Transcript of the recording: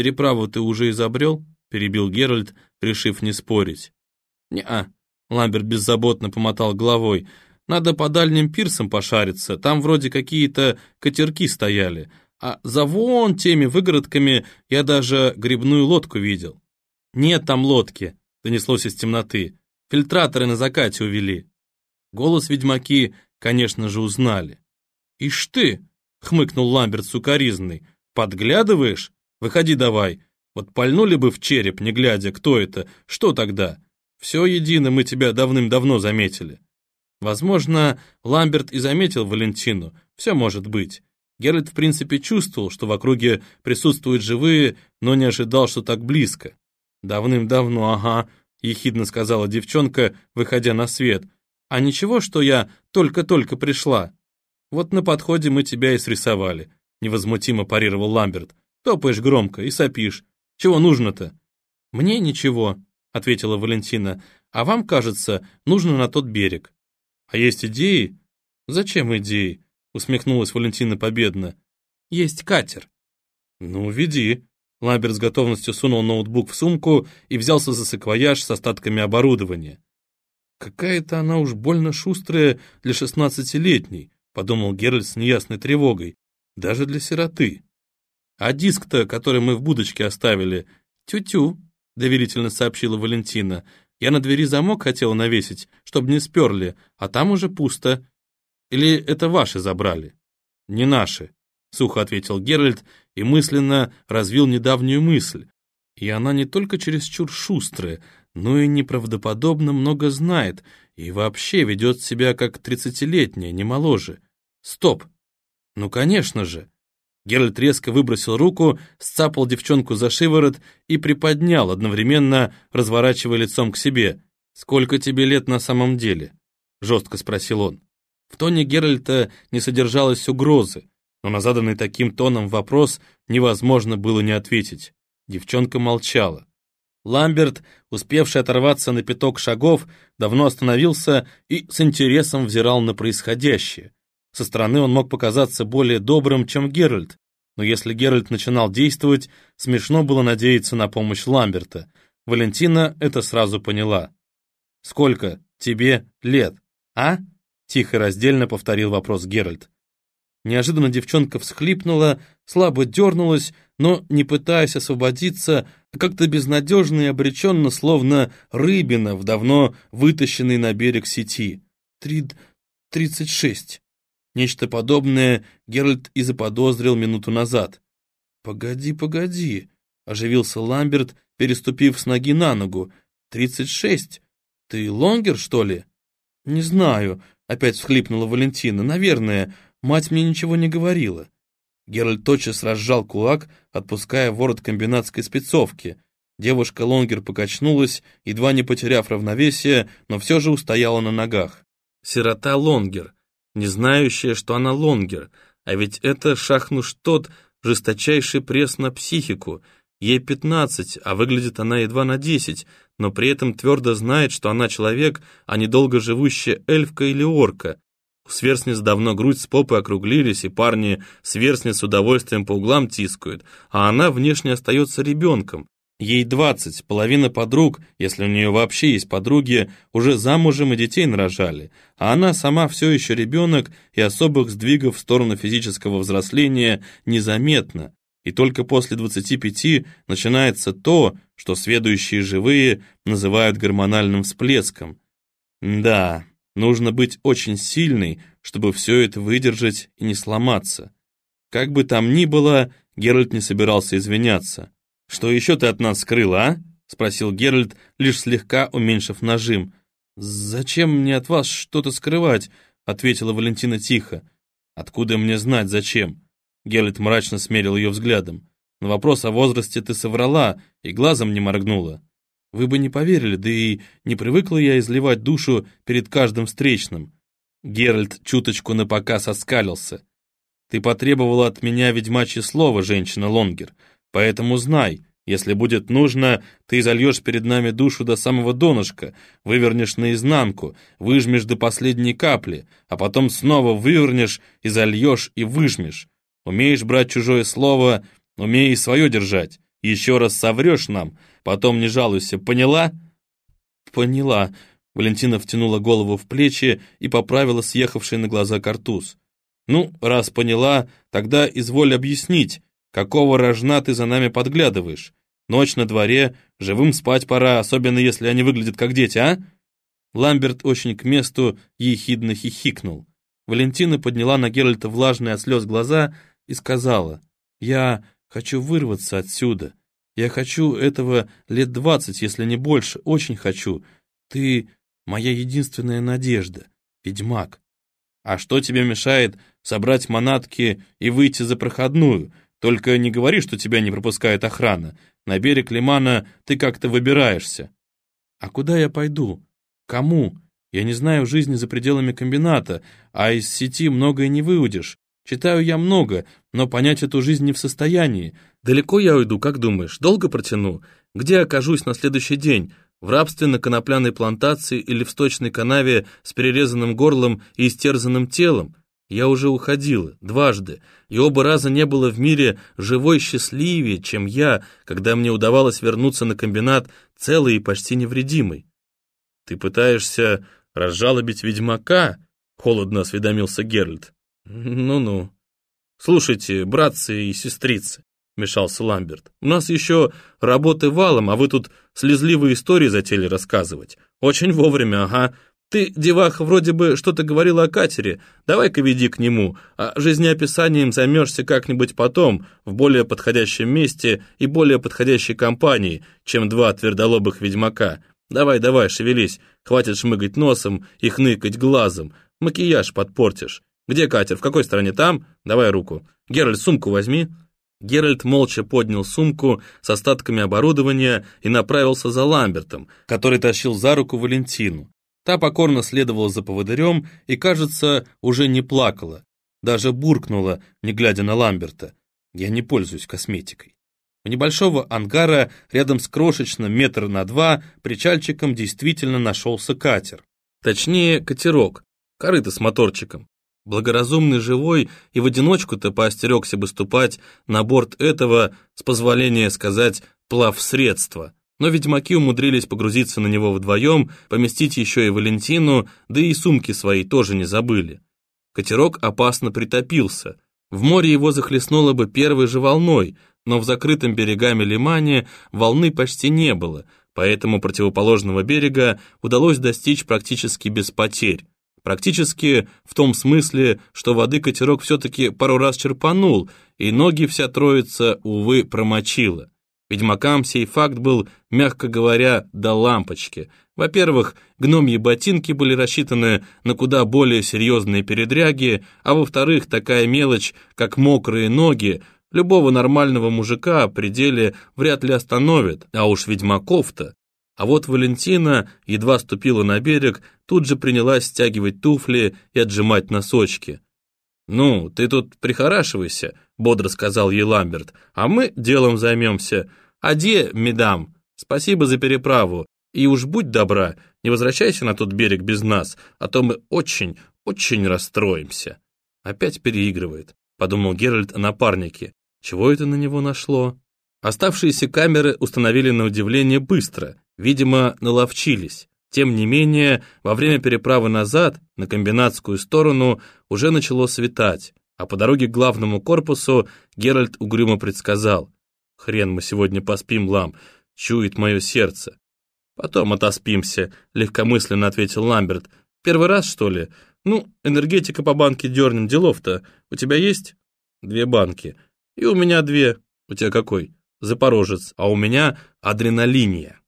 переправу ты уже изобрел?» — перебил Геральт, решив не спорить. «Не-а», — Ламберт беззаботно помотал головой. «Надо по дальним пирсам пошариться, там вроде какие-то катерки стояли, а за вон теми выгородками я даже грибную лодку видел». «Нет там лодки», — донеслось из темноты. «Фильтраторы на закате увели». Голос ведьмаки, конечно же, узнали. «Ишь ты!» — хмыкнул Ламберт сукоризный. «Подглядываешь? Выходи давай. Вот пальнули бы в череп, не глядя, кто это, что тогда? Все едино, мы тебя давным-давно заметили». Возможно, Ламберт и заметил Валентину, все может быть. Геральт в принципе чувствовал, что в округе присутствуют живые, но не ожидал, что так близко. «Давным-давно, ага», — ехидно сказала девчонка, выходя на свет. «А ничего, что я только-только пришла?» «Вот на подходе мы тебя и срисовали», — невозмутимо парировал Ламберт. «Топаешь громко и сопишь. Чего нужно-то?» «Мне ничего», — ответила Валентина. «А вам, кажется, нужно на тот берег». «А есть идеи?» «Зачем идеи?» — усмехнулась Валентина победно. «Есть катер». «Ну, веди». Ламберт с готовностью сунул ноутбук в сумку и взялся за саквояж с остатками оборудования. «Какая-то она уж больно шустрая для шестнадцатилетней», — подумал Геральт с неясной тревогой. «Даже для сироты». «А диск-то, который мы в будочке оставили, тю-тю», — доверительно сообщила Валентина. «Я на двери замок хотела навесить, чтобы не сперли, а там уже пусто. Или это ваши забрали?» «Не наши», — сухо ответил Геральт и мысленно развил недавнюю мысль. И она не только чересчур шустрая, но и неправдоподобно много знает и вообще ведет себя как тридцатилетняя, не моложе. Стоп! Ну, конечно же! Геральт резко выбросил руку, сцапал девчонку за шиворот и приподнял, одновременно разворачивая лицом к себе. «Сколько тебе лет на самом деле?» — жестко спросил он. В тоне Геральта не содержалось угрозы, но на заданный таким тоном вопрос невозможно было не ответить. Девчонка молчала. Ламберт, успевший оторваться на пяток шагов, давно остановился и с интересом взирал на происходящее. Со стороны он мог показаться более добрым, чем Геральт, но если Геральт начинал действовать, смешно было надеяться на помощь Ламберта. Валентина это сразу поняла. «Сколько тебе лет, а?» — тихо раздельно повторил вопрос Геральт. Неожиданно девчонка всхлипнула, слабо дернулась, но, не пытаясь освободиться, как-то безнадежно и обреченно, словно рыбина в давно вытащенной на берег сети. «Три... тридцать шесть». Нечто подобное Геральт и заподозрил минуту назад. «Погоди, погоди», — оживился Ламберт, переступив с ноги на ногу. «Тридцать шесть? Ты лонгер, что ли?» «Не знаю», — опять всхлипнула Валентина. «Наверное, мать мне ничего не говорила». Геральт тотчас разжал кулак, отпуская ворот комбинатской спецовки. Девушка Лонгер покачнулась, едва не потеряв равновесие, но все же устояла на ногах. Сирота Лонгер — не знающая, что она лонгер, а ведь это шахнуш тодд, жесточайший пресс на психику. Ей пятнадцать, а выглядит она едва на десять, но при этом твердо знает, что она человек, а не долго живущая эльфка или орка. У сверстниц давно грудь с попой округлились, и парни сверстниц с удовольствием по углам тискают, а она внешне остается ребенком. Ей двадцать, половина подруг, если у нее вообще есть подруги, уже замужем и детей нарожали, а она сама все еще ребенок и особых сдвигов в сторону физического взросления незаметно. И только после 25 начинается то, что сведущие живые называют гормональным всплеском. Да, нужно быть очень сильной, чтобы все это выдержать и не сломаться. Как бы там ни было, Геральт не собирался извиняться. «Что еще ты от нас скрыла, а?» — спросил Геральт, лишь слегка уменьшив нажим. «Зачем мне от вас что-то скрывать?» — ответила Валентина тихо. «Откуда мне знать, зачем?» Геральт мрачно смерил ее взглядом. «На вопрос о возрасте ты соврала и глазом не моргнула. Вы бы не поверили, да и не привыкла я изливать душу перед каждым встречным». Геральт чуточку напоказ оскалился. «Ты потребовала от меня ведьмачье слово, женщина Лонгер. Поэтому знай, если будет нужно, ты зальешь перед нами душу до самого донышка, вывернешь наизнанку, выжмешь до последней капли, а потом снова вывернешь и зальешь и выжмешь. Умеешь брать чужое слово, умей и свое держать. Еще раз соврешь нам, потом не жалуйся, поняла?» «Поняла», — Валентина втянула голову в плечи и поправила съехавший на глаза картуз. «Ну, раз поняла, тогда изволь объяснить, какого рожна ты за нами подглядываешь? Ночь на дворе, живым спать пора, особенно если они выглядят как дети, а?» Ламберт очень к месту ехидно хихикнул. Валентина подняла на Геральта влажные от слез глаза и сказала, «Я хочу вырваться отсюда. Я хочу этого лет двадцать, если не больше, очень хочу. Ты моя единственная надежда, ведьмак». «А что тебе мешает собрать манатки и выйти за проходную? Только не говори, что тебя не пропускает охрана. На берег Лимана ты как-то выбираешься». «А куда я пойду? Кому? Я не знаю жизни за пределами комбината, а из сети многое не выудишь. Читаю я много, но понять эту жизнь не в состоянии. Далеко я уйду, как думаешь? Долго протяну? Где окажусь на следующий день? В рабстве на конопляной плантации или в сточной канаве с перерезанным горлом и истерзанным телом? Я уже уходила, дважды, и оба раза не было в мире живой счастливее, чем я, когда мне удавалось вернуться на комбинат целый и почти невредимый. «Ты пытаешься разжалобить ведьмака?» — холодно осведомился Геральт. «Ну-ну». «Слушайте, братцы и сестрицы», — мешался Ламберт, «у нас еще работы валом, а вы тут слезливые истории затели рассказывать. Очень вовремя, ага. Ты, деваха, вроде бы что-то говорила о катере. Давай-ка веди к нему, а жизнеописанием займешься как-нибудь потом, в более подходящем месте и более подходящей компании, чем два твердолобых ведьмака. Давай, давай, шевелись, хватит шмыгать носом и хныкать глазом, макияж подпортишь. Где катер, в какой стороне, там? Давай руку. Геральт, сумку возьми». Геральт молча поднял сумку с остатками оборудования и направился за Ламбертом, который тащил за руку Валентину. Та покорно следовала за поводырем и, кажется, уже не плакала, даже буркнула, не глядя на Ламберта. «Я не пользуюсь косметикой». У небольшого ангара рядом с крошечным метр на два причальчиком действительно нашелся катер. Точнее, катерок, корыто с моторчиком. Благоразумный живой и в одиночку-то поостерегся бы ступать на борт этого, с позволения сказать, плавсредства. Но ведьмаки умудрились погрузиться на него вдвоем, поместить еще и Валентину, да и сумки свои тоже не забыли. Катерок опасно притопился. В море его захлестнуло бы первой же волной – но в закрытом берегами лимане волны почти не было, поэтому противоположного берега удалось достичь практически без потерь. Практически в том смысле, что воды катерок все-таки пару раз черпанул, и ноги вся троица, увы, промочила. Ведьмакам сей факт был, мягко говоря, до лампочки. Во-первых, гномьи ботинки были рассчитаны на куда более серьезные передряги, а во-вторых, такая мелочь, как мокрые ноги, Любого нормального мужика при деле вряд ли остановит, а уж ведьмаков-то. А вот Валентина едва ступила на берег, тут же принялась стягивать туфли и отжимать носочки. «Ну, ты тут прихорашивайся», — бодро сказал ей Ламберт, «а мы делом займемся. Аде, медам, спасибо за переправу, и уж будь добра, не возвращайся на тот берег без нас, а то мы очень, очень расстроимся». Опять переигрывает, подумал Геральт о напарнике. Чего это на него нашло? Оставшиеся камеры установили на удивление быстро, видимо, наловчились. Тем не менее, во время переправы назад, на комбинатскую сторону, уже начало светать, а по дороге к главному корпусу Геральт угрюмо предсказал. «Хрен мы сегодня поспим, Лам, чует мое сердце». «Потом отоспимся», — легкомысленно ответил Ламберт. «Первый раз, что ли? Ну, энергетика по банке дернем, делов-то. У тебя есть?» «Две банки. И у меня две. У тебя какой? Запорожец. А у меня адреналиния.